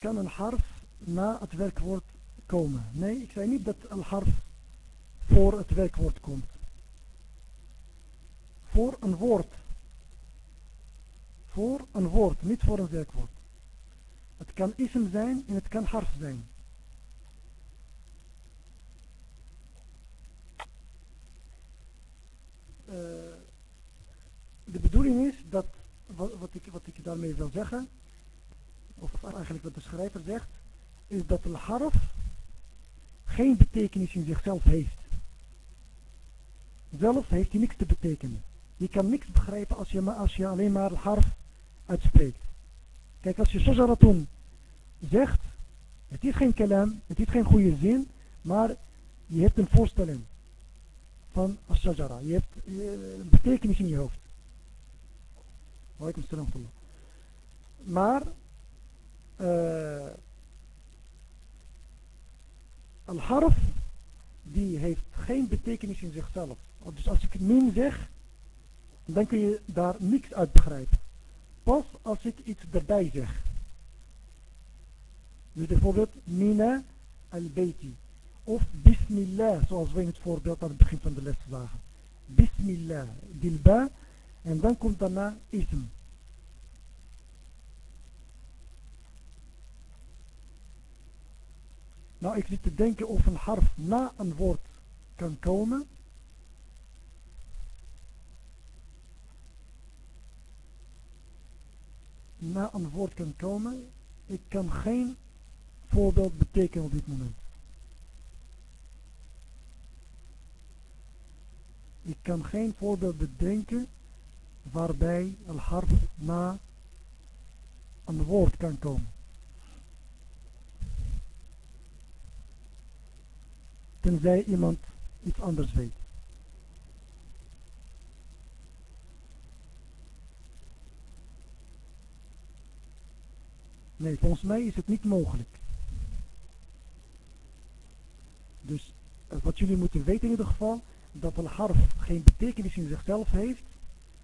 kan een harf na het werkwoord komen. Nee, ik zei niet dat een harf voor het werkwoord komt. Voor een woord. Voor een woord, niet voor een werkwoord. Het kan ism zijn en het kan harf zijn. Uh, de bedoeling is dat, wat, wat, ik, wat ik daarmee wil zeggen, of eigenlijk wat de schrijver zegt, is dat een harf geen betekenis in zichzelf heeft. Zelf heeft hij niks te betekenen. Je kan niks begrijpen als je, als je alleen maar harf uitspreekt. Kijk, als je shajaratun zegt, het is geen kalam, het is geen goede zin, maar je hebt een voorstelling van shajara. Je hebt een betekenis in je hoofd. Walaikum salam Maar uh, al-harf die heeft geen betekenis in zichzelf. Dus als ik min zeg, dan kun je daar niks uit begrijpen. Pas als ik iets erbij zeg. Dus bijvoorbeeld mina al-bayti. Of bismillah, zoals we in het voorbeeld aan het begin van de les zagen. Bismillah, dilba. En dan komt daarna ism. Nou, ik zit te denken of een harf na een woord kan komen. Na een woord kan komen. Ik kan geen voorbeeld betekenen op dit moment. Ik kan geen voorbeeld bedenken waarbij een harf na een woord kan komen. Tenzij iemand iets anders weet. Nee, volgens mij is het niet mogelijk. Dus eh, wat jullie moeten weten in ieder geval, dat een harf geen betekenis in zichzelf heeft,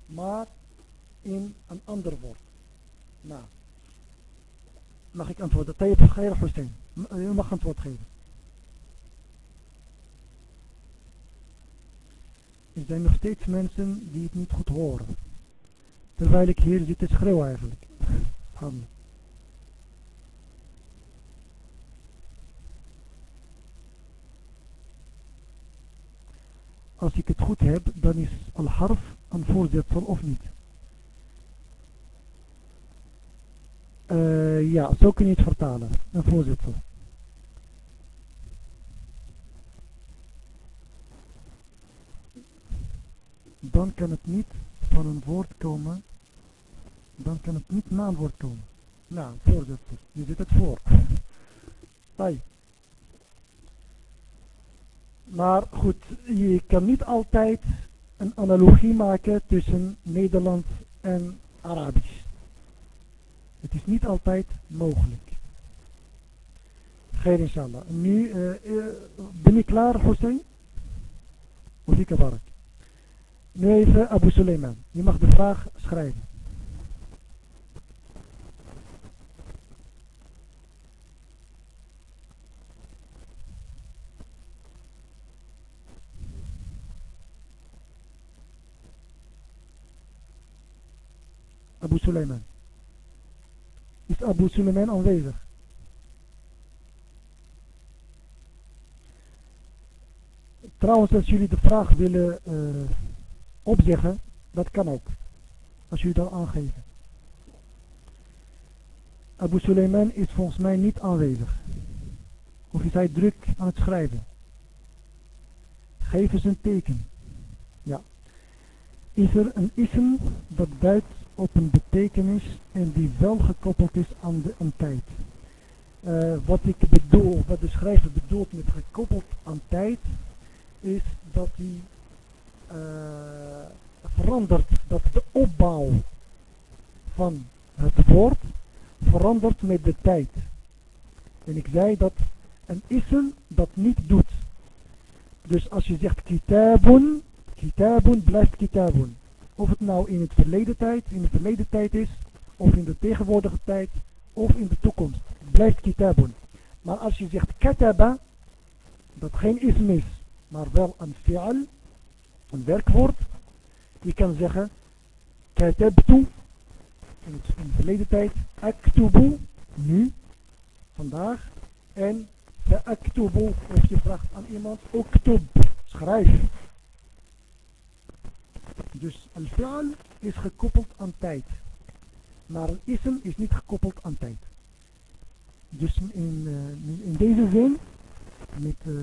maar in een ander woord. Nou, mag ik antwoorden? Tayyip Khair Hussein, u mag antwoord geven. Er zijn nog steeds mensen die het niet goed horen. Terwijl ik hier zit te schreeuwen eigenlijk. Als ik het goed heb, dan is al-harf een voorzetsel of niet? Uh, ja, zo kun je het vertalen. Een voorzetsel. Dan kan het niet van een woord komen, dan kan het niet na een woord komen. Nou, voorzitter, je zit het voor. Bye. Maar goed, je kan niet altijd een analogie maken tussen Nederlands en Arabisch. Het is niet altijd mogelijk. Geen inshallah. Nu, uh, uh, ben ik klaar, Hussein? Of ik barak? Nu even Abu Suleiman. Je mag de vraag schrijven. Abu Suleiman. Is Abu Suleiman aanwezig? Trouwens, als jullie de vraag willen uh, opzeggen, dat kan ook. Als jullie dat aangeven. Abu Suleiman is volgens mij niet aanwezig. Of is hij druk aan het schrijven? Geef eens een teken. Ja. Is er een ism dat duidt op een betekenis en die wel gekoppeld is aan de tijd? Uh, wat ik bedoel, wat de schrijver bedoelt met gekoppeld aan tijd, is dat hij verandert, dat de opbouw van het woord verandert met de tijd. En ik zei dat een ism dat niet doet. Dus als je zegt kitabun, kitabun blijft kitabun. Of het nou in het verleden tijd, in de verleden tijd is, of in de tegenwoordige tijd, of in de toekomst. blijft kitabun. Maar als je zegt kataba, dat geen ism is, maar wel een fi'al, een werkwoord. Je kan zeggen katabtu, in, het, in de verleden tijd, aktubu, nu, vandaag, en aktubu, of je vraagt aan iemand, uktub, schrijf. Dus al-fi'al is gekoppeld aan tijd. Maar een ism is niet gekoppeld aan tijd. Dus in, uh, in deze zin, met uh,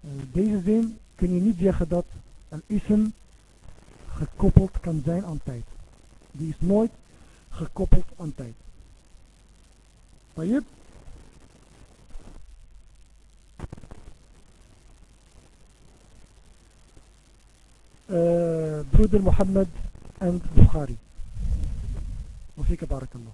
uh, deze zin kun je niet zeggen dat een ism gekoppeld kan zijn aan tijd. Die is nooit gekoppeld aan tijd. طيب uh, broeder Mohammed en Bukhari. وفيك بارك الله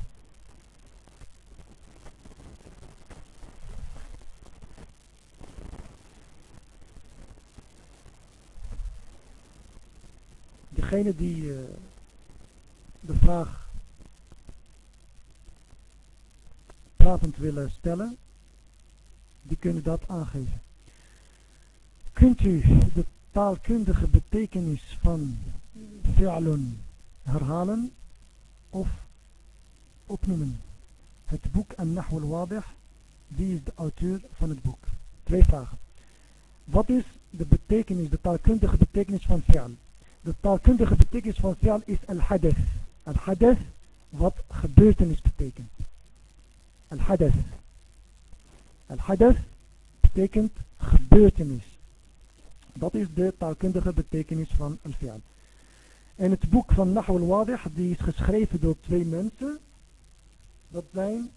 degene die uh, de vraag pratend willen stellen, die kunnen dat aangeven. Kunt u de taalkundige betekenis van fi'lun herhalen of opnoemen? Het boek An-Nahu al-Wadih, wie is de auteur van het boek? Twee vragen. Wat is de betekenis, de taalkundige betekenis van fi'al? De taalkundige betekenis van fi'al is al-hadath. Al-hadath, wat gebeurtenis betekent. Al-hadath. Al-hadath betekent gebeurtenis. Dat is de taalkundige betekenis van al-fi'al. En het boek van Nahu al-Wadih, die is geschreven door twee mensen. Dat zijn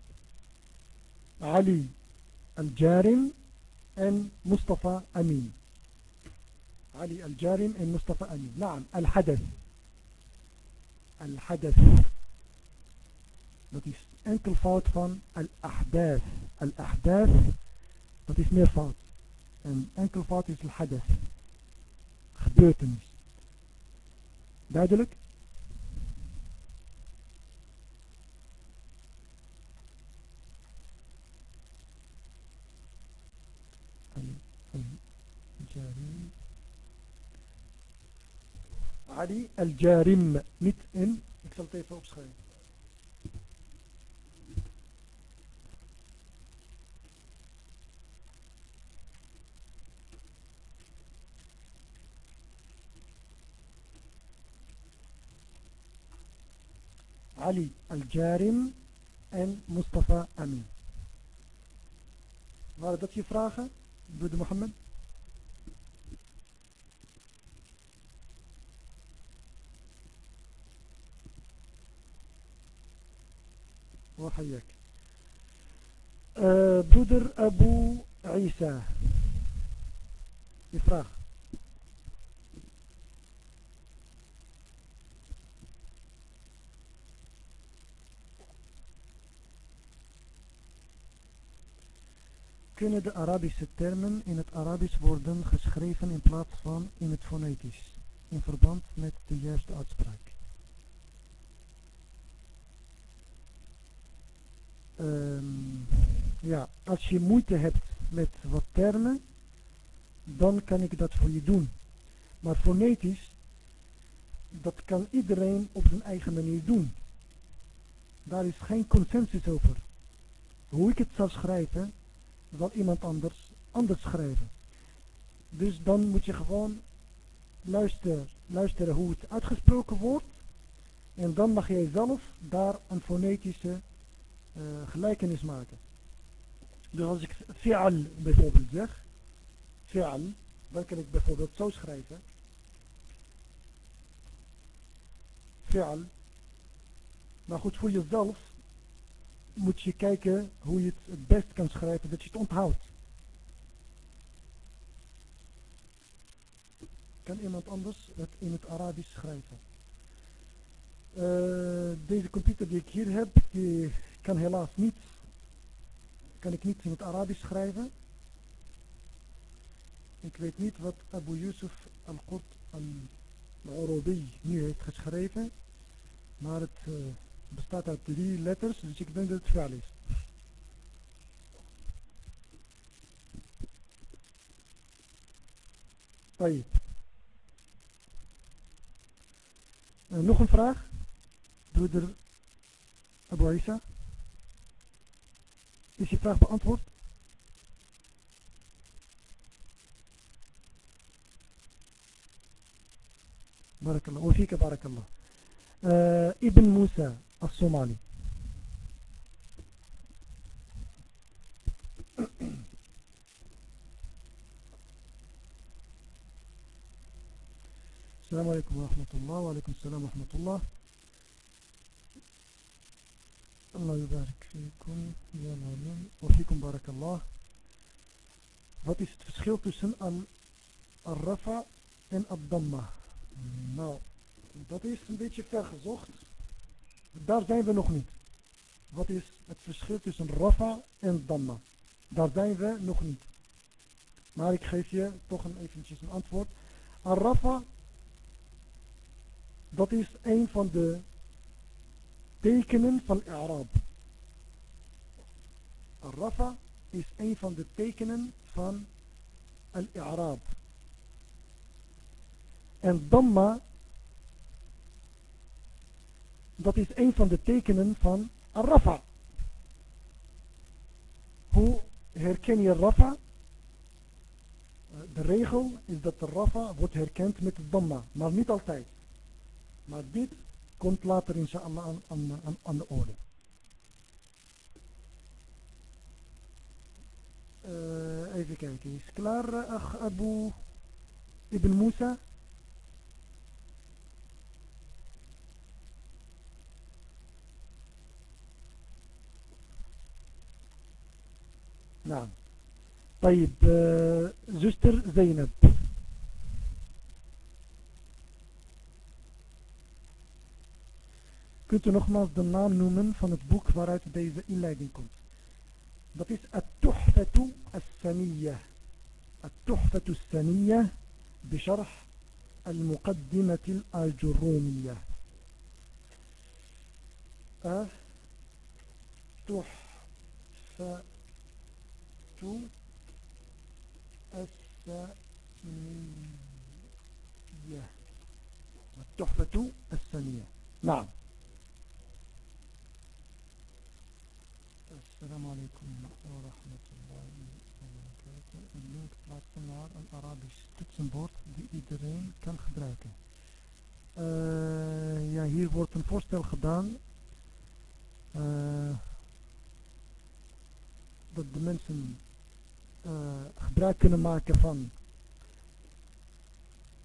Ali al-Jarim en Mustafa Amin. Ali al-Jarim en Mustafa Amin. Naam, al-Hadath. Al-Hadath. Dat is enkelvoud van al-Ahdath. Al-Ahdath, dat is meervoud. En enkelvoud is al-Hadath. Gebeurtenis. Duidelijk? Ali al-Jarim. Niet in. Ik zal het even opschrijven. Ali al-Jarim en Mustafa Amin. Waren dat je vragen, broeder Mohammed? وحياك uh, broeder Abu Isa je vraag kunnen de Arabische termen in het Arabisch worden geschreven in plaats van in het fonetisch in verband met de juiste uitspraak Um, ja, als je moeite hebt met wat termen, dan kan ik dat voor je doen. Maar fonetisch, dat kan iedereen op zijn eigen manier doen. Daar is geen consensus over. Hoe ik het zal schrijven, zal iemand anders anders schrijven. Dus dan moet je gewoon luisteren, luisteren hoe het uitgesproken wordt. En dan mag jij zelf daar een fonetische gelijkenis maken. Dus als ik fi'al bijvoorbeeld zeg, fi'al, dan kan ik bijvoorbeeld zo schrijven. Fi'al. Maar goed, voor jezelf moet je kijken hoe je het het best kan schrijven, dat je het onthoudt. Kan iemand anders het in het Arabisch schrijven? Uh, deze computer die ik hier heb, die kan helaas niet, kan ik niet in het Arabisch schrijven. Ik weet niet wat Abu Yusuf al-Qurt al-Arabi nu heeft geschreven, maar het eh, bestaat uit drie letters, dus ik denk dat het faal is. Eh, nog een vraag? Broeder Abu Isa? Is je vraag beantwoord? بارك الله وفيك بارك الله آه ابن موسى الصومالي السلام عليكم ورحمة الله وعليكم السلام ورحمة الله Allah yubarak fikum. Wa fikum barakallah. Wat is het verschil tussen al-rafa en al-damma? Nou, dat is een beetje vergezocht. Daar zijn we nog niet. Wat is het verschil tussen rafa en damma? Daar zijn we nog niet. Maar ik geef je toch een, eventjes een antwoord. Al-rafa, dat is een van de tekenen van Arab. Al-Rafa is een van de tekenen van Al-Arab. En Damma, dat is een van de tekenen van Al-Rafa. Hoe herken je Rafa? De regel is dat de Rafa wordt herkend met Damma, maar niet altijd. Maar dit komt later inshallah aan, aan, aan, aan de orde. Uh, even kijken, is klaar uh, ach Abu Ibn Musa? Nou, طيب uh, zuster Zeynep. Kunt u nogmaals de naam noemen van het boek waaruit deze inleiding komt? Dat is At-Tuhfatu As-Saniyya. At-Tuhfatu As-Saniyya بشرح المقدمة الأجرومية التحفة السنية التحفة السنية نعم السلام عليكم ورحمة الله وبركاته. Een link plaatsen naar een Arabisch toetsenbord die iedereen kan gebruiken. Uh, ja, hier wordt een voorstel gedaan uh, dat de mensen uh, gebruik kunnen maken van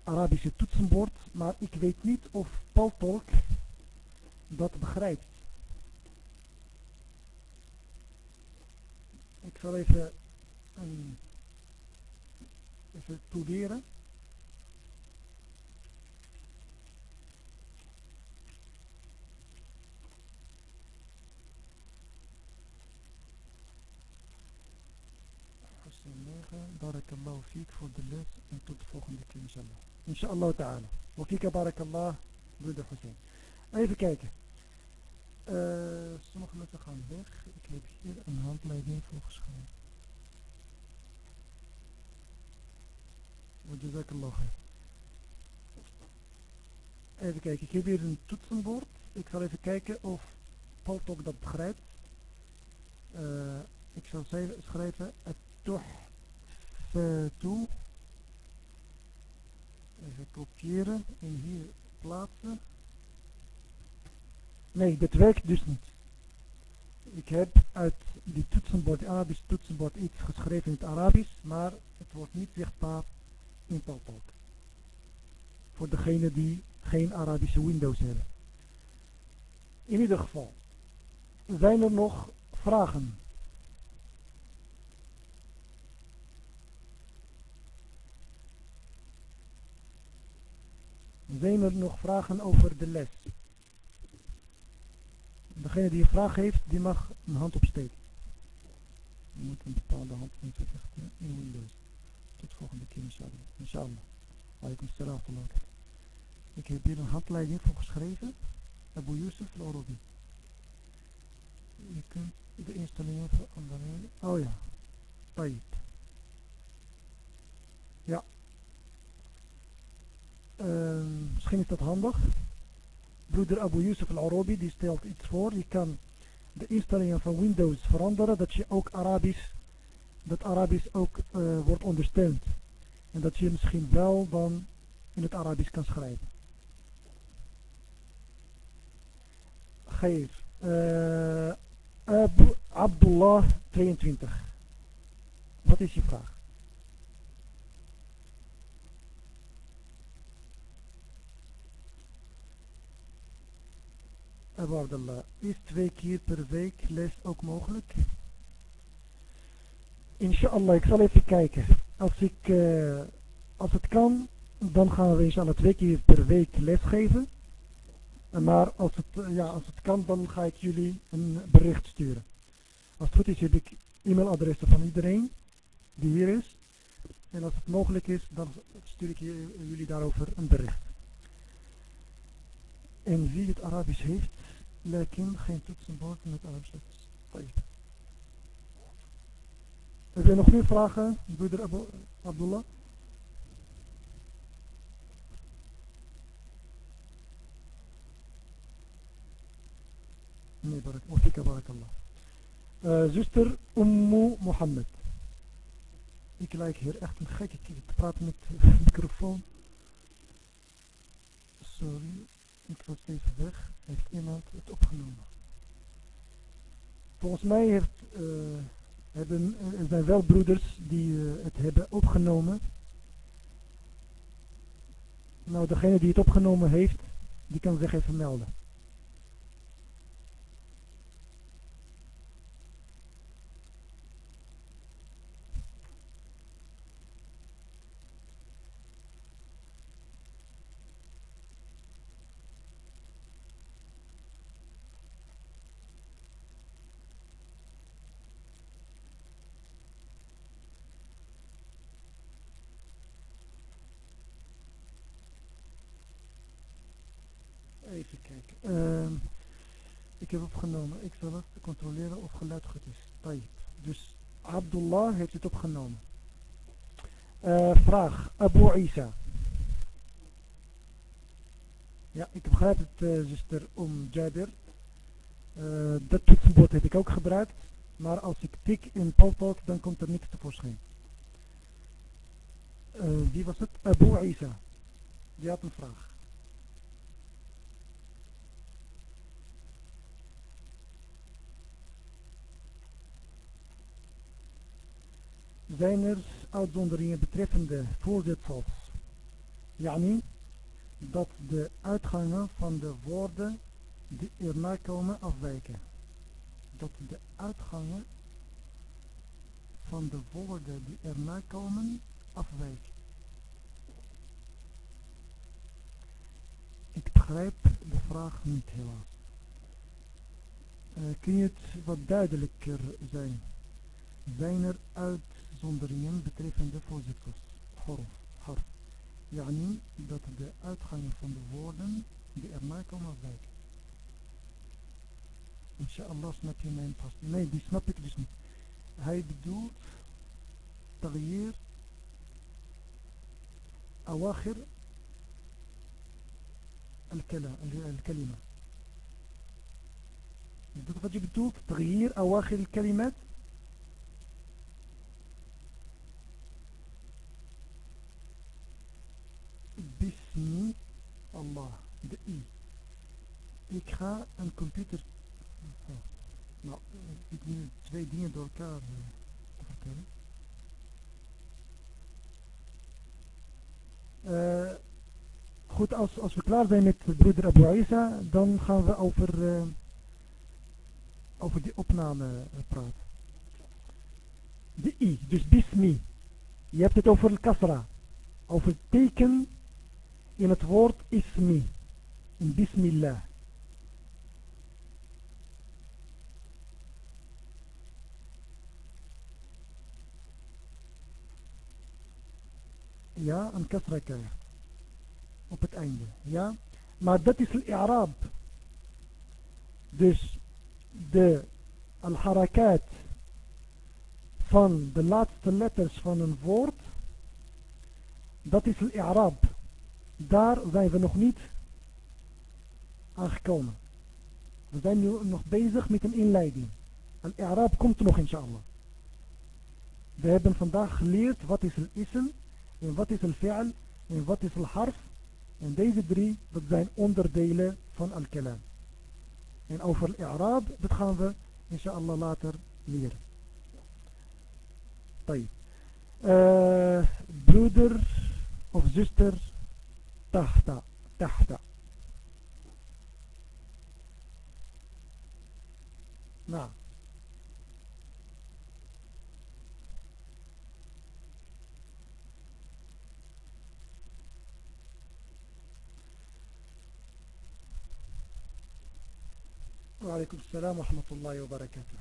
Arabische toetsenbord, maar ik weet niet of Paltalk dat begrijpt. Ik zal even, um, even proberen. Barakallahu fiek voor de les en tot de volgende keer inshallah. Inshallah ta'ala. Wa fika barakallah, broeder Hussein. Even kijken. Uh, sommige mensen gaan weg. Ik heb hier een handleiding voor geschreven. Jazakallah khair. Even kijken, ik heb hier een toetsenbord. Ik zal even kijken of Paltok dat begrijpt. Uh, ik zal schrijven het toch toe. Even kopiëren en hier plaatsen. Nee, dat werkt dus niet. Ik heb uit die toetsenbord, Arabisch toetsenbord, iets geschreven in het Arabisch, maar het wordt niet zichtbaar in Paltalk. Voor degene die geen Arabische Windows hebben. In ieder geval, zijn er nog vragen? Zijn er nog vragen over de les? Degene die een vraag heeft, die mag een hand opsteken. Je moet een bepaalde hand inzetten in Windows. Tot volgende keer inshallah. Inshallah. Alaikum salam. Ik heb hier een handleiding voor geschreven. Abu Yusuf al-Arabi. Je kunt de instellingen veranderen. Oh ja. Tayyip. Ja. misschien is dat handig. Broeder Abu Yusuf al-Arabi die stelt iets voor. Je kan de instellingen van Windows veranderen. Dat je ook Arabisch, dat Arabisch ook uh, wordt ondersteund. En dat je misschien wel dan in het Arabisch kan schrijven. Geef. Uh, Abdullah 22. Wat is je vraag? Abu Abdullah, is twee keer per week les ook mogelijk? Inshallah, ik zal even kijken. Als, ik, uh, als het kan, dan gaan we inshallah twee keer per week lesgeven. Maar als het, ja, als het kan, dan ga ik jullie een bericht sturen. Als het goed is, heb ik e-mailadressen van iedereen die hier is. En als het mogelijk is, dan stuur ik jullie daarover een bericht. En wie het Arabisch heeft, lekin geen toetsenbord met letters. Heb je nog meer vragen, broeder Abdullah? Nee, barak, wafika barakallah. Uh, zuster Ummu Mohammed. Ik lijk hier echt een gekke te praten met de microfoon. Sorry, ik was even weg. Heeft iemand het opgenomen? Volgens mij heeft, uh, hebben, er zijn wel broeders die uh, het hebben opgenomen. Nou, degene die het opgenomen heeft, die kan zich even melden. Even kijken. Uh, ik heb opgenomen. Ik zal het controleren of geluid goed is. Tayyip. Dus Abdullah heeft het opgenomen. Uh, vraag. Abu Isa. Ja, ik begrijp het, uh, zuster Om Jabir. Uh, dat toetsenbord heb ik ook gebruikt. Maar als ik tik in Paltalk, dan komt er niks tevoorschijn. Wie was het? Abu Isa. Die had een vraag. Zijn er uitzonderingen betreffende voorzetsels. Yani dat de uitgangen van de woorden die erna komen afwijken. Dat de uitgangen van de woorden die erna komen afwijken. Ik begrijp de vraag niet helaas. Uh, kun je het wat duidelijker zijn? Zijn er uit uitzonderingen betreffende voorzitters. Horf, harf. Yani dat de uitgangen van de woorden die erna komen afwijken. Inshallah snap je mijn pas. Nee, die snap ik dus niet. Hij bedoelt تغيير أواخر الكلمة je bedoelt تغيير أواخر الكلمات Bismi Allah, de I. Ik ga een computer... Nou, ik nu twee dingen door elkaar te vertellen. Uh, goed, als, als we klaar zijn met broeder Abu Isa, dan gaan we over, uh, over die opname praten. De I, dus Bismi. Je hebt het over kasra. Over het teken in het woord ismi. In bismillah. Ja, een kasra krijgt. Op het einde. Ja. Maar dat is al-i'raab. Dus de al-harakat van de laatste letters van een woord. Dat is al-i'raab. daar zijn we nog niet aangekomen. We zijn nu nog bezig met een inleiding. Al Arab komt nog inshallah. We hebben vandaag geleerd wat is al-ism en wat is al-fi'al en wat is al-harf. En deze drie, dat zijn onderdelen van al-kalam. En over al-Arab, dat gaan we inshallah later leren. Uh, broeder of zuster tahta, tahta. Nou. Walaikum salam wa rahmatullahi wa barakatuh.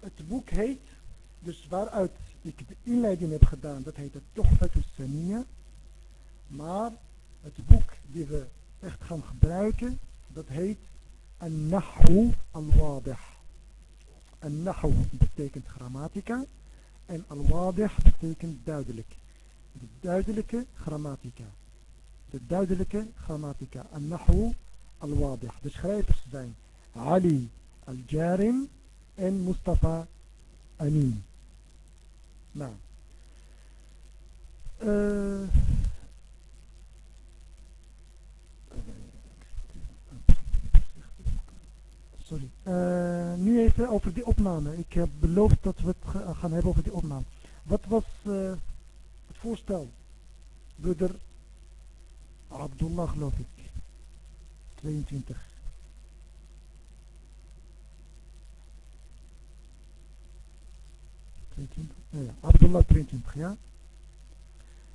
Het boek heet, dus waaruit ik de inleiding heb gedaan, dat heet het Tohfatus Saniya. Maar het boek die we echt gaan gebruiken, dat heet An-Nahu al-Wadih. An-Nahu betekent grammatica en al-Wadih betekent duidelijk. De duidelijke grammatica. De duidelijke grammatica. An-Nahu al-Wadih. De schrijvers zijn Ali al-Jarim en Mustafa Amin. Nou. Uh, sorry. Uh, nu even over die opname. Ik heb beloofd dat we het gaan hebben over die opname. Wat was uh, het voorstel? Broeder Abdullah geloof ik. 22. ja, Abdullah 22, ja.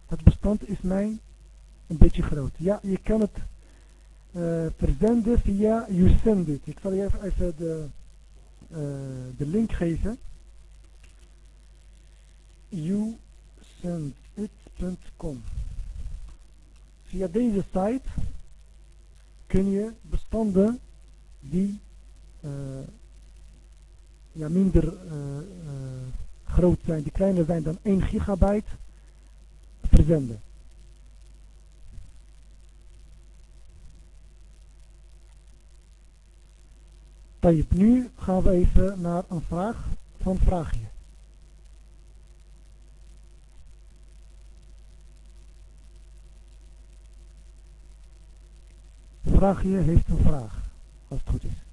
Het bestand is mij een beetje groot. Ja, je kan het verzenden via YouSendIt. Ik zal je even, de, uh, de link geven. YouSendIt.com Via deze site kun je bestanden die uh, ja, minder groot zijn, die kleiner zijn dan 1 gigabyte, verzenden. Tayyip, nu gaan we even naar een vraag van Vraagje. Vraagje heeft een vraag, als het goed is.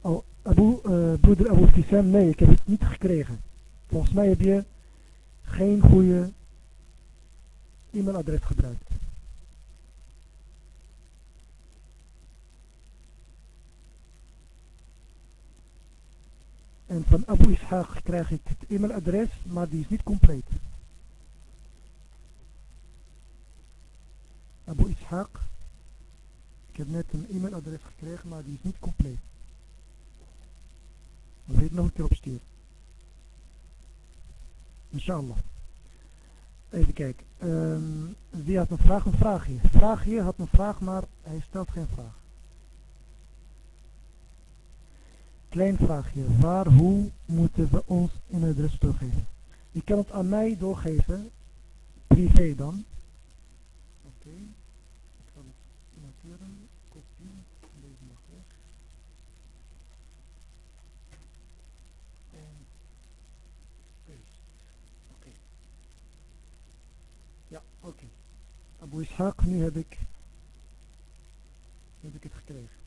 Oh, Abu, uh, broeder Abu Tissam, nee, ik heb het niet gekregen. Volgens mij heb je geen goede e-mailadres gebruikt. En van Abu Ishaq krijg ik het e-mailadres, maar die is niet compleet. Abu Ishaq. Ik heb net een e-mailadres gekregen, maar die is niet compleet. Weet nog een keer opsturen. Inshallah. Even kijken. Um, wie had een vraag? Een vraagje. Vraagje had een vraag, maar hij stelt geen vraag. Klein vraagje. Waar, hoe moeten we ons e-mailadres doorgeven? Je kan het aan mij doorgeven. Privé dan. Oké. Okay. Ik ga het noteren. Kopie. Deze mag weg. En paste. Oké. Okay. Ja, oké. Okay. Abu Ishaq, nu heb ik, heb ik het gekregen.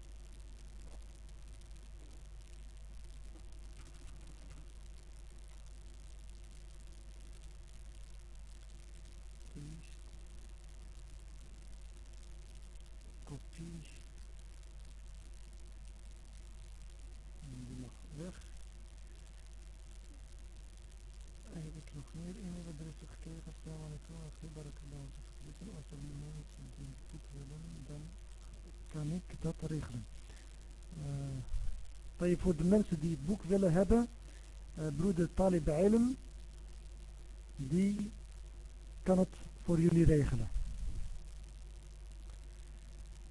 Kan ik dat regelen. Uh, voor de mensen die het boek willen hebben, uh, broeder Talib Ilm, die kan het voor jullie regelen.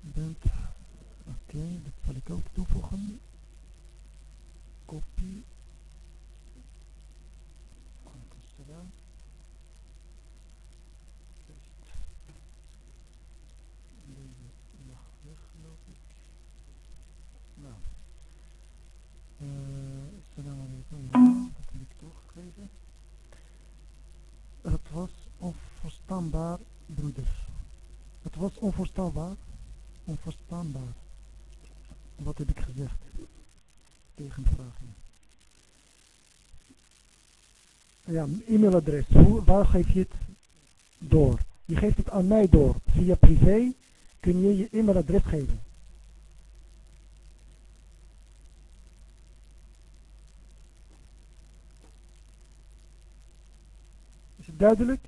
Bent, oké, okay, dat zal ik ook toevoegen. Kopie. Was onverstaanbaar. Wat heb ik gezegd? Tegenvragen. Ja, e-mailadres. Waar geef je het door? Je geeft het aan mij door. Via privé kun je je e-mailadres geven. Is het duidelijk?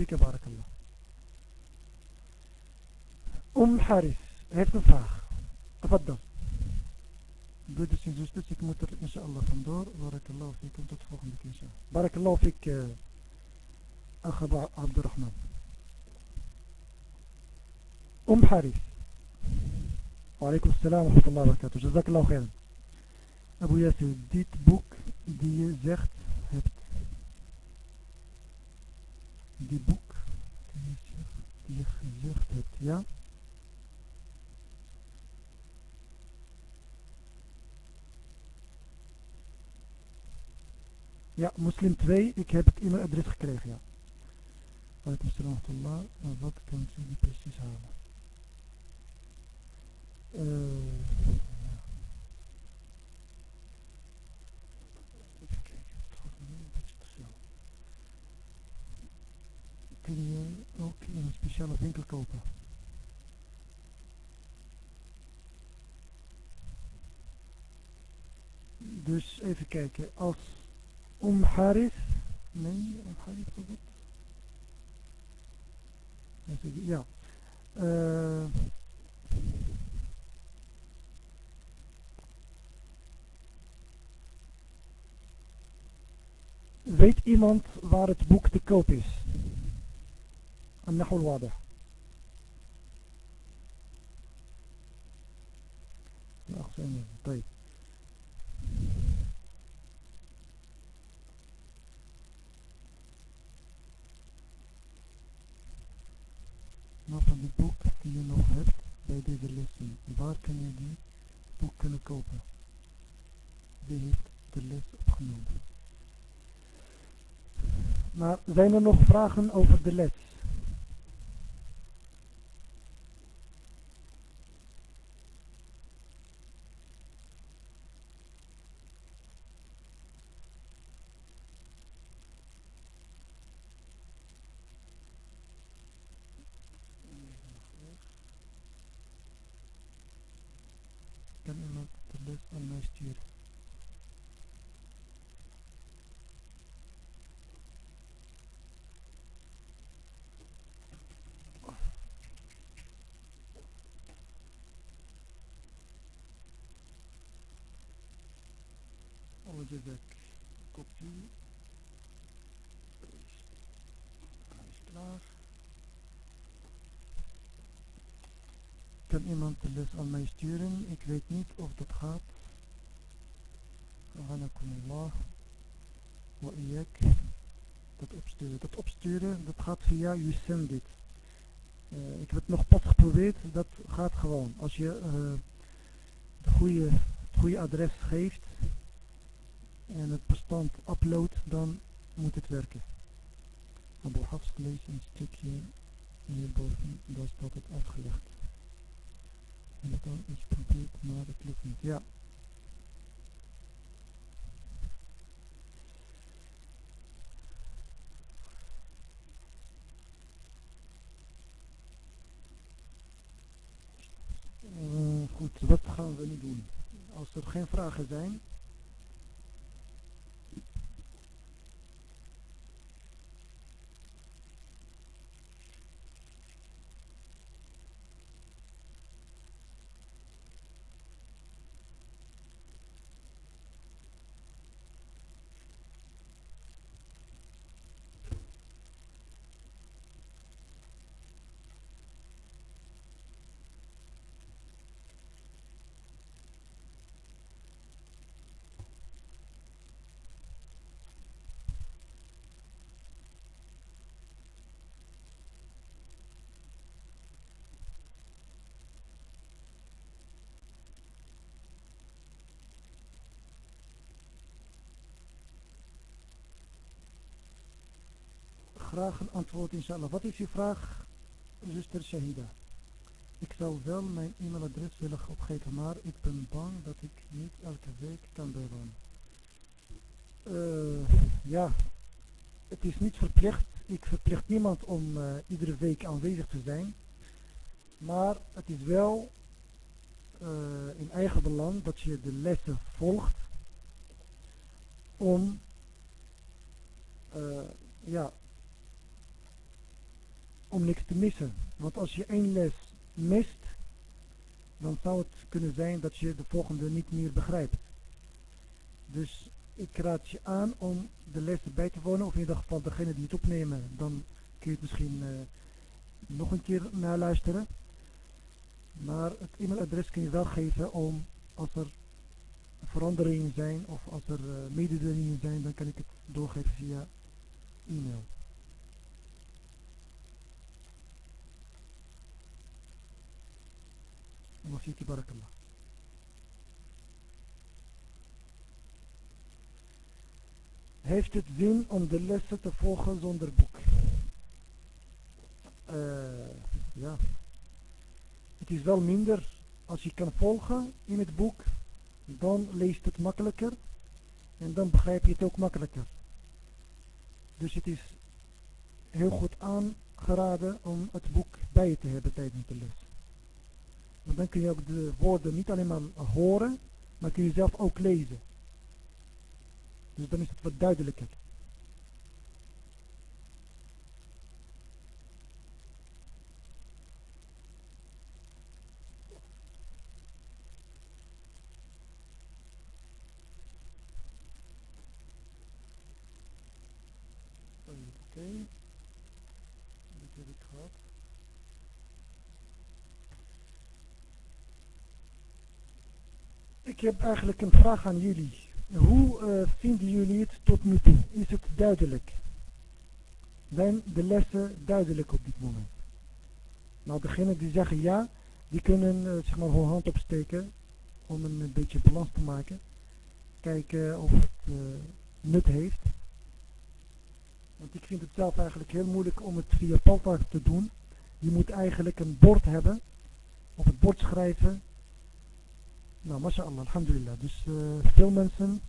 فيك بارك الله. أم حارث هيت الفراغ تفضل. بدرس إن زوجتك تكمل إن شاء الله من بارك الله فيك وتتفوقني إن شاء الله. بارك الله فيك أخ عبد الرحمن. أم حارث. وعليكم السلام ورحمة الله وبركاته. جزاك الله خيرا. أبو ياسر ديت بوك دي زخت. Die boek die je, die je gezegd hebt, ja? Ja, Muslim 2, ik heb het e-mailadres gekregen, ja. Walaikum salam wa. Maar wat kan niet precies halen? Uh, even kijken, het gaat me een beetje te snel. Kun je ook in een speciale winkel kopen? Dus even kijken, als Om Haris, nee, Om Haris was? Ja. Uh, Weet iemand waar het boek te koop is? النحو الواضح الأقسام طيب Nou van die boek die je nog hebt bij deze lessen, waar kan je die boek kunnen kopen? Wie heeft de les opgenomen? Maar zijn er nog vragen over de les? Kan iemand de les aan mij sturen? Ik weet niet of dat gaat. Rahanakumullah. Wa iyak. Dat opsturen. Dat opsturen, dat gaat via YouSendIt. Uh, ik heb het nog pas geprobeerd. Dat gaat gewoon. Als je uh, het, goede, het goede adres geeft en het bestand upload, dan moet het werken. Abu Hafs leest een stukje hierboven, daar staat het uitgelegd. En dat dan is geprobeerd, maar het lukt niet. Ja. Uh, goed, wat gaan we nu doen? Als er geen vragen zijn, vragen antwoord inshallah. Wat is uw vraag, zuster Shahida? Ik zou wel mijn e-mailadres willen opgeven, maar ik ben bang dat ik niet elke week kan bijwonen. Uh, ja, het is niet verplicht. Ik verplicht niemand om uh, iedere week aanwezig te zijn. Maar het is wel uh, in eigen belang dat je de lessen volgt om ja, om niks te missen. Want als je één les mist, dan zou het kunnen zijn dat je de volgende niet meer begrijpt. Dus ik raad je aan om de lessen bij te wonen, of in ieder geval degene die het opnemen, dan kun je het misschien uh, nog een keer naluisteren. Maar het e-mailadres kun je wel geven om als er veranderingen zijn of als er uh, mededelingen zijn, dan kan ik het doorgeven via e-mail. وفيك بارك الله Heeft het zin om de lessen te volgen zonder boek? Uh, ja. Het is wel minder als je kan volgen in het boek. Dan leest het makkelijker. En dan begrijp je het ook makkelijker. Dus het is heel goed aangeraden om het boek bij je te hebben tijdens de les. Want dan kun je ook de woorden niet alleen maar horen, maar kun je zelf ook lezen. Dus dan is het wat duidelijker. Ik heb eigenlijk een vraag aan jullie. Hoe uh, vinden jullie het tot nu toe? Is het duidelijk? Zijn de lessen duidelijk op dit moment? Nou, degenen die zeggen ja, die kunnen uh, zeg maar hun hand opsteken om een, beetje balans te maken. Kijken of het uh, nut heeft. Want ik vind het zelf eigenlijk heel moeilijk om het via Palta te doen. Je moet eigenlijk een bord hebben. Op het bord schrijven nou, mashallah, alhamdulillah. Dus uh, veel mensen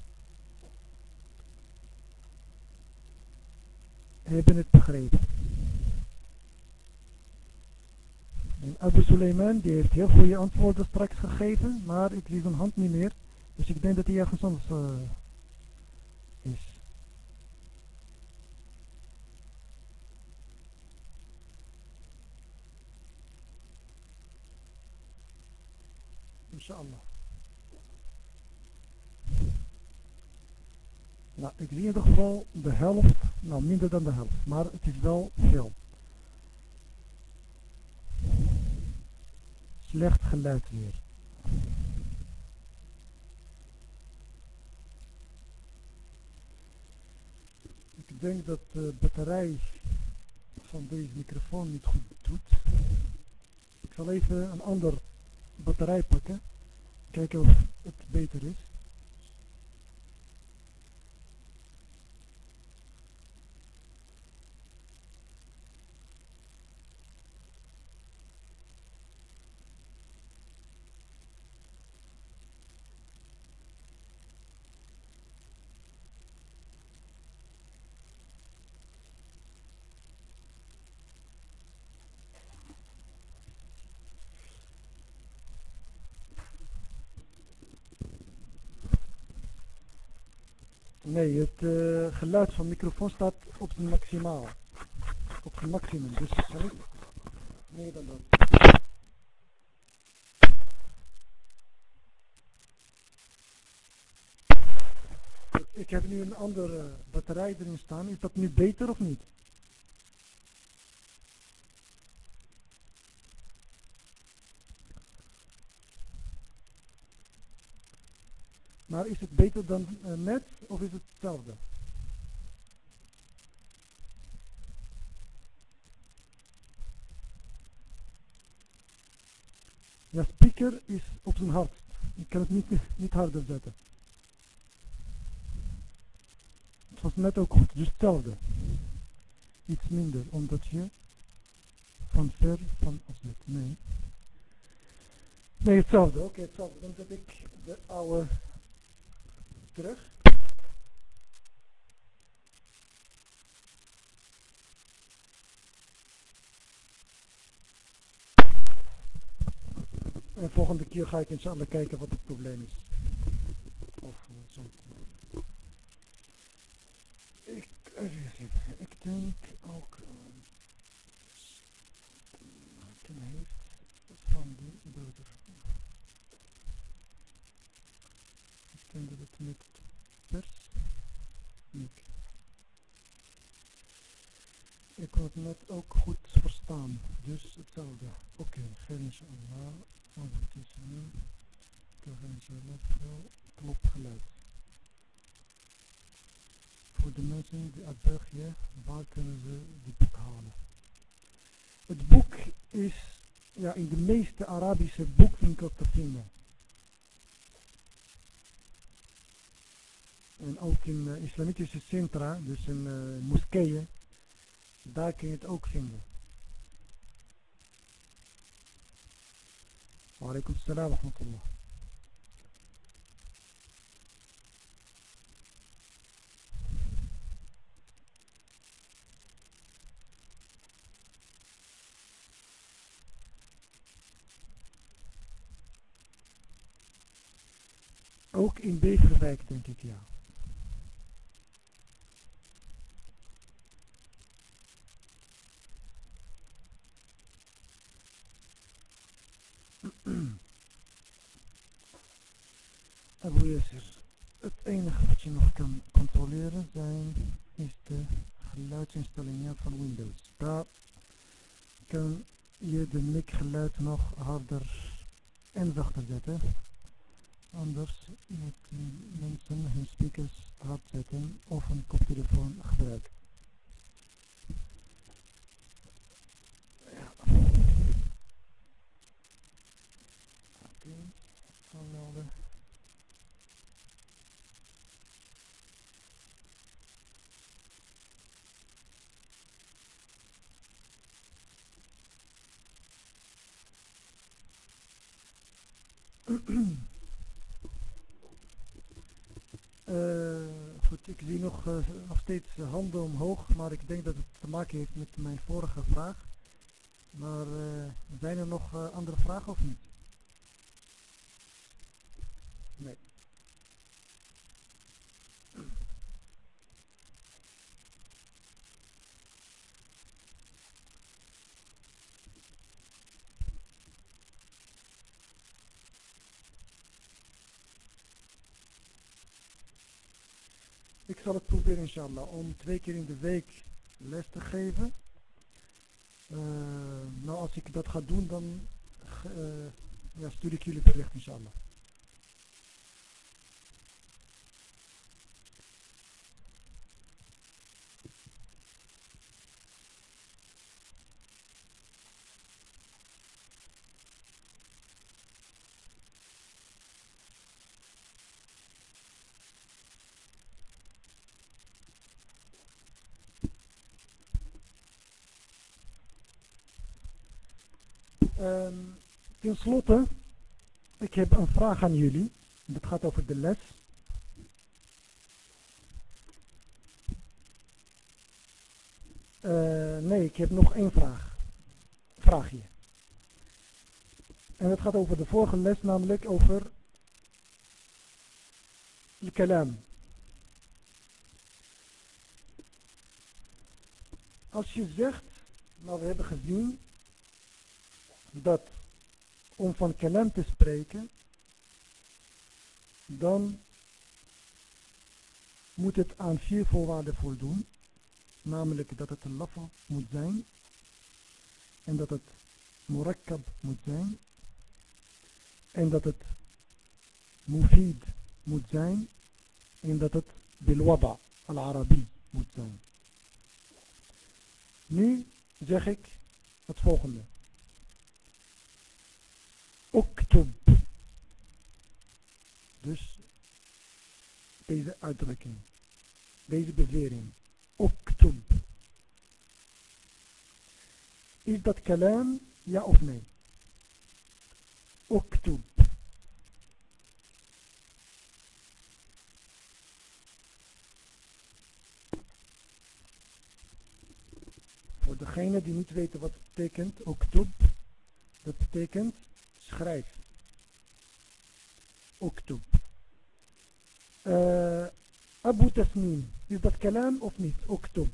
hebben het begrepen. En Abu Suleiman die heeft heel goede antwoorden straks gegeven, maar ik zie zijn hand niet meer. Dus ik denk dat hij ergens anders uh, is. Inshallah. Nou, ik zie in ieder geval de helft, nou minder dan de helft, maar het is wel veel. Slecht geluid weer. Ik denk dat de batterij van deze microfoon niet goed doet. Ik zal even een ander batterij pakken. Kijken of het beter is. Nee, het uh, geluid van de microfoon staat op de maximaal. Op het maximum, dus sorry. Nee, dan dat. Ik heb nu een andere batterij erin staan. Is dat nu beter of niet? Maar is het beter dan uh, net of is het hetzelfde? Ja, speaker is op zijn hart. Ik kan het niet, niet harder zetten. Het was net ook goed, dus hetzelfde. iets minder, omdat je van ver van afzet. Nee. Nee, hetzelfde. Oké, hetzelfde. Dan zet ik de oude terug. En volgende keer ga ik inshallah kijken wat het probleem is. Of uh, zo. Ik. Ik denk ook uh, ten heeft van die broeder. Ik dat het met pers het net ook goed verstaan, dus hetzelfde. Oké, okay, geen inshallah. Ondertussen tegen veel klopt geluid. Voor de mensen die uit België, waar kunnen ze die boek halen? Het boek is ja, in de meeste Arabische boekwinkels te vinden. En ook in uh, islamitische centra, dus in uh, moskeeën, daar kun je het ook vinden. Waalaikum salam wa rahmatullah. Ook in Beverwijk denk ik ja. Het enige wat je nog kan controleren zijn, is de geluidsinstellingen van Windows. Daar kan je de micgeluid nog harder en zachter zetten. Anders moeten mensen hun speakers hard zetten of een koptelefoon gebruiken. Ja. Oké, okay. aanmelden. Uh, goed, ik zie nog, uh, nog steeds handen omhoog, maar ik denk dat het te maken heeft met mijn vorige vraag. Maar uh, nog andere vragen of niet? Nee. Ik zal het proberen inshallah om twee keer in de week les te geven. Uh, nou als ik dat ga doen dan uh, ja, stuur ik jullie bericht inshallah. Um, ten slotte, ik heb een vraag aan jullie. Dat gaat over de les. Uh, nee, ik heb nog één vraag. Vraagje. En dat gaat over de vorige les, namelijk over de kalam. Als je zegt, nou we hebben gezien dat om van kalam te spreken, dan moet het aan vier voorwaarden voldoen. Namelijk dat het een lafa moet zijn. En dat het murakkab moet zijn. En dat het mufid moet zijn. En dat het bilwada al-Arabi moet zijn. Nu zeg ik het volgende. Oktub. Dus deze uitdrukking, deze bewering. Oktub. Is dat kalam, ja of nee? Oktub. Voor degene die niet weten wat het betekent, oktub, dat betekent schrijf. Oktub. Uh, Abu Tasnim, is dat kalam of niet? Oktub.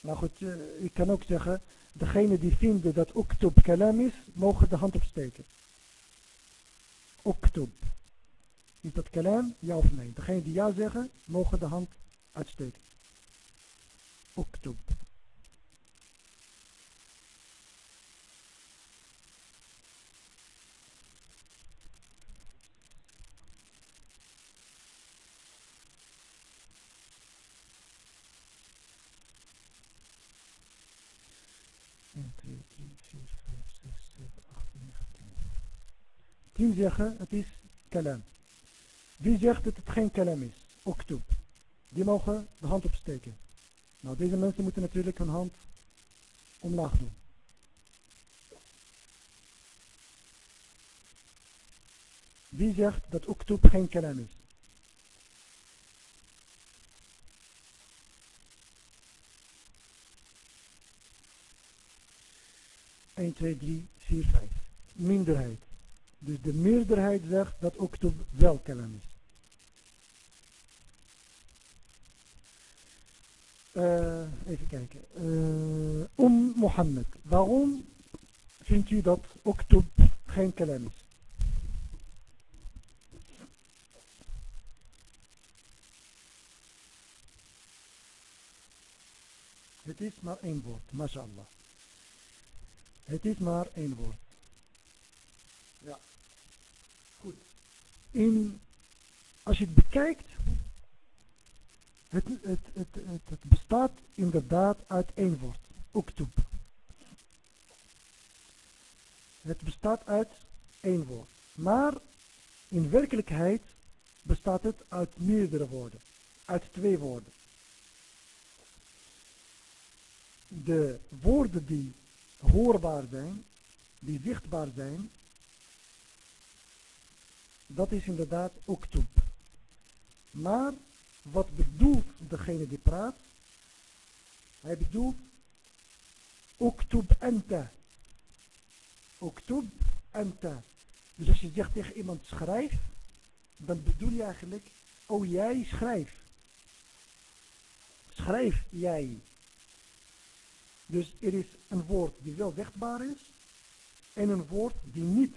Nou goed, uh, ik kan ook zeggen, degene die vinden dat oktub kalam is, mogen de hand opsteken. Oktub. Is dat kalam? Ja of nee? Degene die ja zeggen, mogen de hand uitsteken. Oktub. Tien zeggen het is kalam. Wie zegt dat het geen kalam is? Oktub. Die mogen de hand opsteken. Nou, deze mensen moeten natuurlijk hun hand omlaag doen. Wie zegt dat oktub geen kalam is? Eén, twee, drie, vier, vijf. Minderheid. Dus de meerderheid zegt dat oktub wel kalam is. Even kijken. Uh, om Mohammed. Waarom vindt u dat oktub geen kalam is? Het is maar één woord, mashallah. Het is maar één woord. Ja. Goed. In, als je het bekijkt, het, het, het, het, bestaat inderdaad uit één woord. Uktub. Het bestaat uit één woord. Maar in werkelijkheid bestaat het uit meerdere woorden. Uit twee woorden. De woorden die hoorbaar zijn, die zichtbaar zijn, dat is inderdaad uktub. Maar wat bedoelt degene die praat? Hij bedoelt uktub anta. Uktub anta. Dus als je zegt tegen iemand schrijf, dan bedoel je eigenlijk, oh jij schrijf. Schrijf jij. Dus er is een woord die wel zichtbaar is en een woord die niet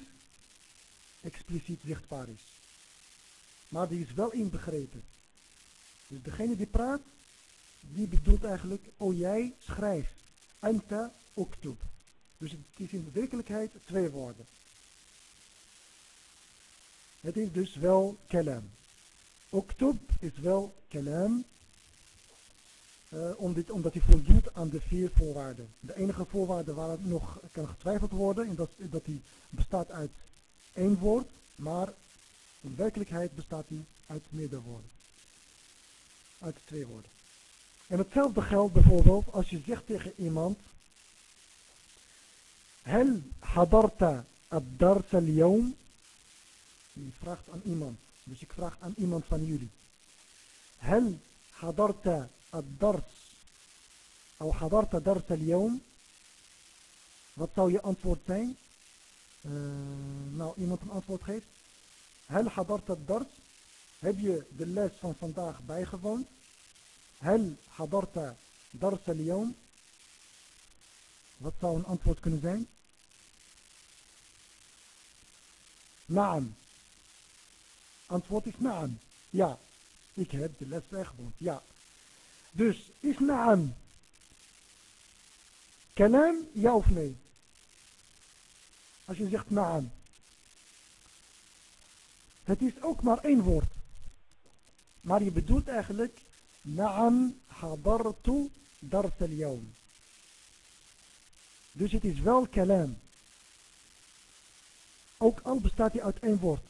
expliciet zichtbaar is. Maar die is wel inbegrepen. Dus degene die praat, die bedoelt eigenlijk, oh jij schrijft. Anta oktub. Dus het is in de werkelijkheid twee woorden. Het is dus wel kalam. Oktub is wel kalam. Uh, omdat hij voldoet aan de vier voorwaarden. De enige voorwaarde waar het nog kan getwijfeld worden, is dat, dat hij bestaat uit één woord, maar in werkelijkheid bestaat hij uit meerdere woorden uit de twee woorden. En hetzelfde geldt bijvoorbeeld als je zegt tegen iemand. Hel hadarta ad-dars al-yawm? Je vraagt aan iemand. Dus ik vraag aan iemand van jullie. Hel hadarta ad-dars? Of hadarta dars al-yawm? Wat zou je antwoord zijn? Eh, nou, iemand een antwoord geeft. Hel hadarta ad-dars? Heb je de les van vandaag bijgewoond? Hel hadarta dars al Wat zou een antwoord kunnen zijn? Naam. Antwoord is naam. Ja, ik heb de les bijgewoond. Ja. Dus is naam kalam, ja of nee? Als je zegt naam. Het is ook maar één woord. Maar je bedoelt eigenlijk naam hadartu dars al Dus het is wel kalam. Ook al bestaat hij uit één woord.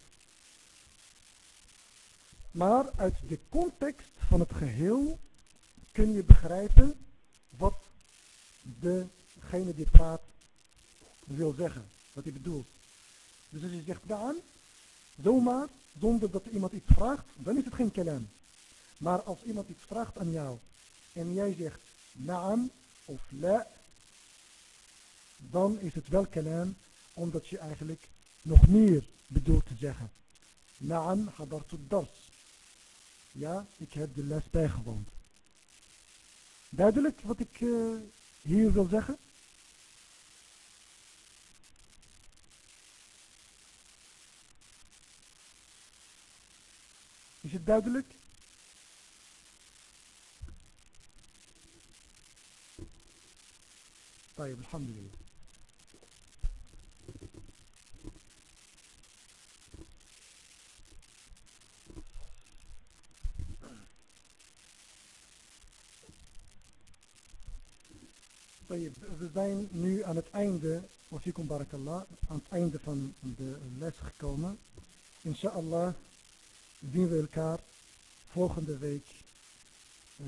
Maar uit de context van het geheel kun je begrijpen wat degene die praat wil zeggen. Wat hij bedoelt. Dus als je zegt naam, zomaar, zonder dat iemand iets vraagt, dan is het geen kalam. Maar als iemand iets vraagt aan jou en jij zegt naam of la, dan is het wel kalam, omdat je eigenlijk nog meer bedoelt te zeggen. Naam, hadartu dars. Ja, ik heb de les bijgewoond. Duidelijk wat ik uh, hier wil zeggen? Is het duidelijk? طيب الحمد لله We zijn nu aan het einde, wafikum barakallah, aan het einde van de les gekomen. Inshallah zien we elkaar volgende week uh,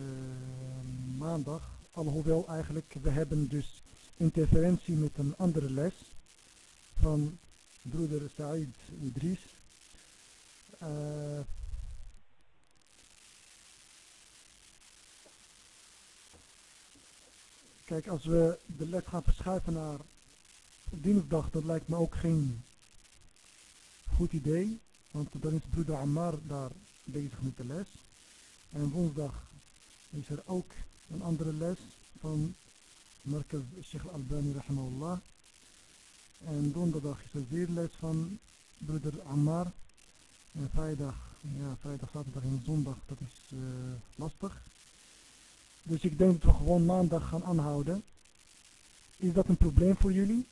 maandag. Alhoewel eigenlijk, we hebben dus interferentie met een andere les van broeder Said Idris. Uh, Kijk, als we de les gaan verschuiven naar dinsdag, dat lijkt me ook geen goed idee. Want dan is broeder Ammar daar bezig met de les. En woensdag is er ook een andere les van Markaz Sheikh Albani rahimahullah. En donderdag is er weer les van broeder Ammar. En vrijdag, ja, vrijdag, zaterdag en zondag, dat is uh, lastig. Dus ik denk dat we gewoon maandag gaan aanhouden. Is dat een probleem voor jullie?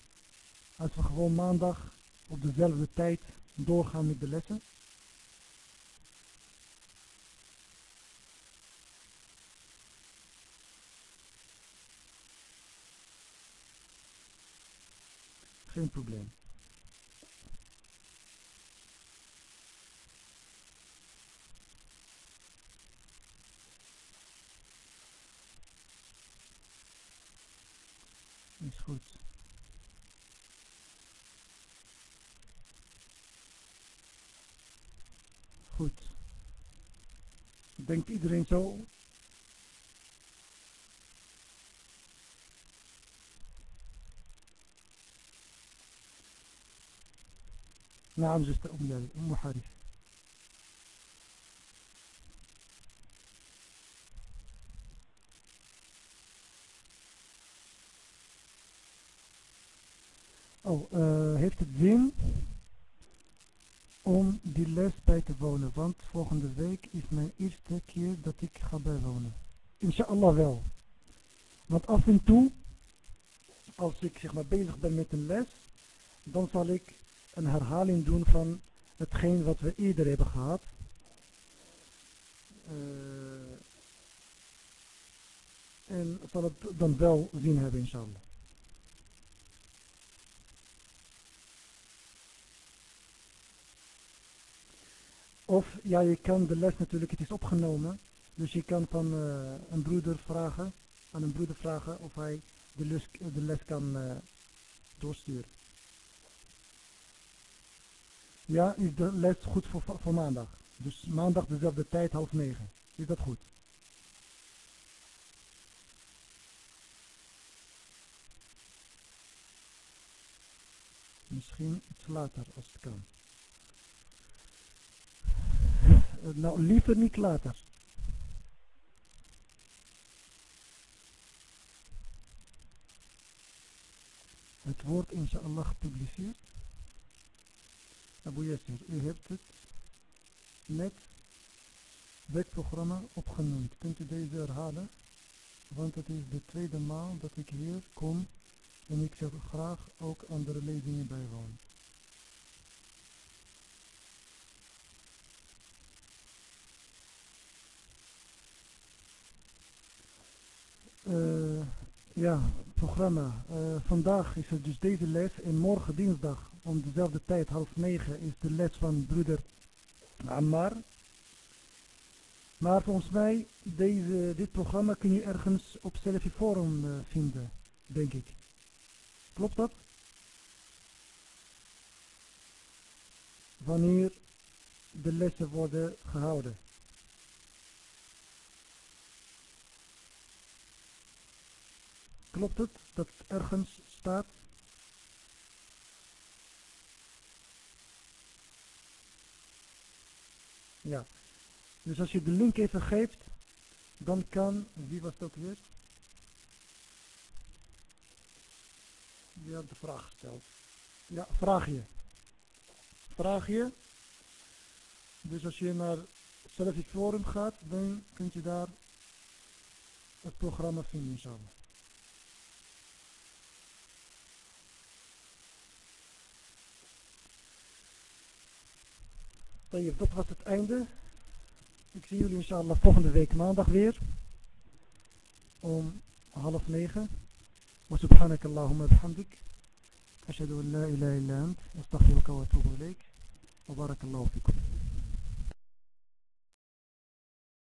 Als we gewoon maandag op dezelfde tijd doorgaan met de lessen? Geen probleem. is goed. Goed Denkt iedereen zo? نعم زست أم حارث Oh, uh, heeft het zin Om die les bij te wonen? Want volgende week is mijn eerste keer dat ik ga bijwonen. Inshallah wel. Want af en toe, als ik zeg maar bezig ben met een les, dan zal ik een herhaling doen van hetgeen wat we eerder hebben gehad. Uh, en zal het dan wel zin hebben, inshallah. Of ja, je kan de les natuurlijk, het is opgenomen. Dus je kan van uh, een broeder vragen, aan een broeder vragen of hij de les, de les kan uh, doorsturen. Ja, is de les goed voor, voor maandag? Dus maandag dezelfde tijd, half negen. Is dat goed? Misschien iets later als het kan. Nou liever niet later. Het woord inshallah gepubliceerd. Abu Yassir, u hebt het net opgenoemd. Kunt u deze herhalen? Want het is de tweede maal dat ik hier kom en ik zou graag ook andere lezingen bijwonen. Uh, ja, programma. Uh, vandaag is er dus deze les en morgen dinsdag om dezelfde tijd, half negen, is de les van broeder Ammar. Maar volgens mij, deze, dit programma kun je ergens op Salafi Forum uh, vinden, denk ik. Klopt dat? Wanneer de lessen worden gehouden. Klopt het dat het ergens staat? Ja. Dus als je de link even geeft, dan kan, wie was dat weer? Wie had de vraag gesteld? Ja, vraag je. Vraag je. Dus als je naar Salafic Forum gaat, dan kun je daar het programma vinden, Tayyip, dat was het einde. Ik zie jullie inshallah volgende week maandag weer. Om half negen. Wa subhanak Allahumma bihamdik. Ashadu an la ilaha illa ant. Astaghfiruka wa atubu ilaik. Wa barakallahu fikum.